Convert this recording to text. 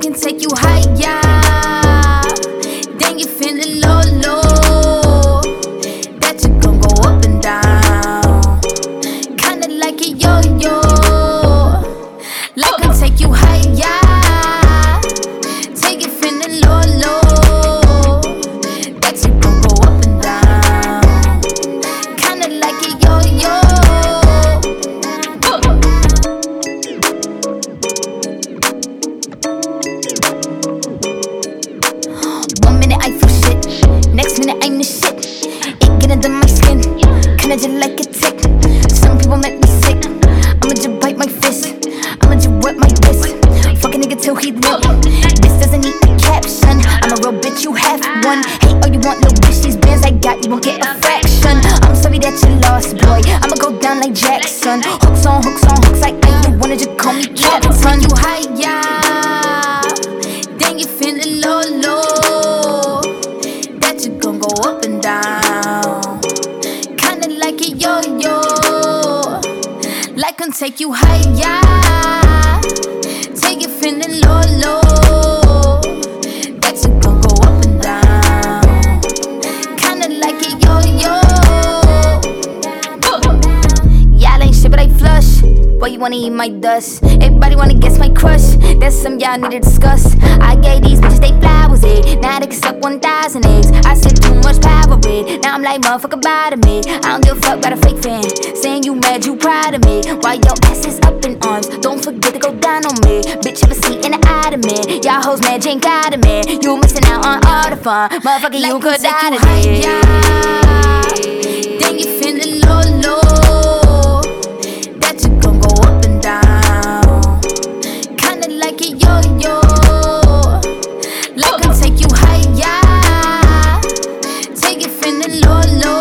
can take you high, yeah. Manage like a tick. Some people make me sick. I'ma just bite my fist. I'ma just wet my wrist. Fuck a nigga till he look. This doesn't need a caption. I'm a real bitch, you have one. Hate all you want, no bitch. These bands I got, you won't get a fraction. I'm sorry that you lost, boy. I'ma go down like Jackson. Hooks on, hooks on, hooks like ain't you wanna just call me Captain. You high, yeah. Then you feeling low, low. That you gon' go up and can take you higher. Take you feeling low, low. That you gon' go up and down. Kinda like a yo yo. Y'all ain't shit, but I flush. Boy, you wanna eat my dust. Everybody wanna guess my crush. That's some y'all need to discuss. I gave these bitches they flowers, it. Now I'm like, motherfucker, bother me. I don't give a fuck about a fake fan. Saying you mad, you proud of me. While your ass is up in arms, don't forget to go down on me. Bitch, have a seat in the ottoman. Y'all hoes mad, you ain't got a man. You missing out on all the fun. Motherfucker, you Like could take die you today. higher. Low, low.